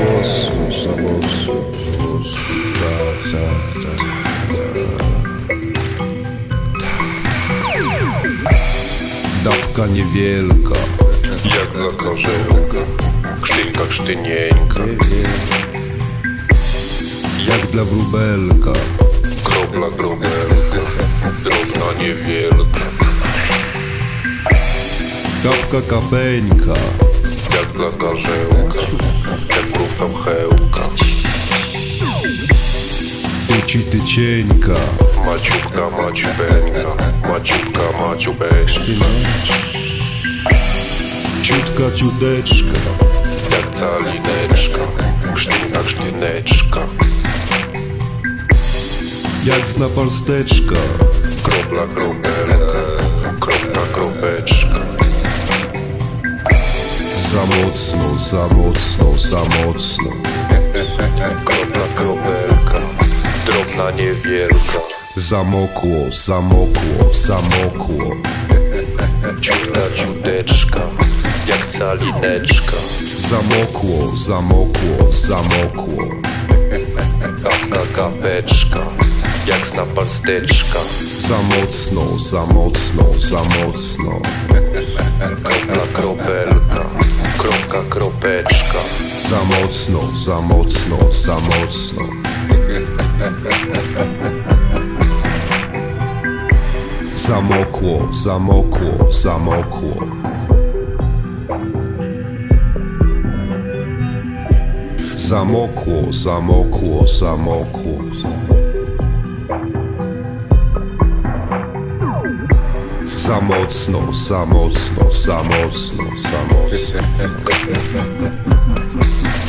głos, za głos, głos, tak, tak, tak. Dawka niewielka, jak dla korzelka, krzynka sztynieńka. Jak dla wróbelka, kropla grobelka, drobna niewielka. Kapka kapeńka, jak dla karzełka, Pchełka Uci ty cieńka Maciubka, maciubeńka. Maciubka, maciubeńka Ciutka ciuteczka. Jak calineczka. Krztynka, krztyneczka. Jak znapalsteczka Kropla, kropelka. Kropka, kropeczka Za mocno, za mocno, za mocno. Kropla, kropelka Drobna, niewielka. Zamokło, zamokło, zamokło. Ciutka, ciuteczka Jak calineczka. Zamokło, zamokło, zamokło. Kapka, kapeczka Jak znapalsteczka Za mocno, za mocno, za mocno. Kropla, kropelka Kropeczka Za mocno, za mocno, za mocno. Zamokło, zamokło, zamokło. Zamokło, zamokło, zamokło Za mocno, za mocno, za mocno, za mocno